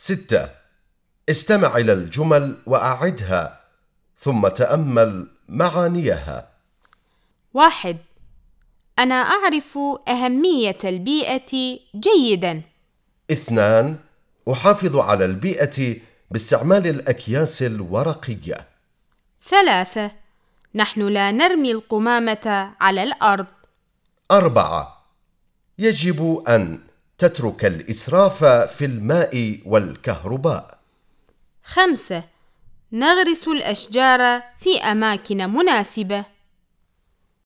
ستة. استمع إلى الجمل وأعدها ثم تأمل معانيها. واحد. أنا أعرف أهمية البيئة جيداً. اثنان. أحافظ على البيئة باستعمال الأكياس الورقية. ثلاثة. نحن لا نرمي القمامة على الأرض. أربعة. يجب أن تترك الإسراف في الماء والكهرباء. خمسة. نغرس الأشجار في أماكن مناسبة.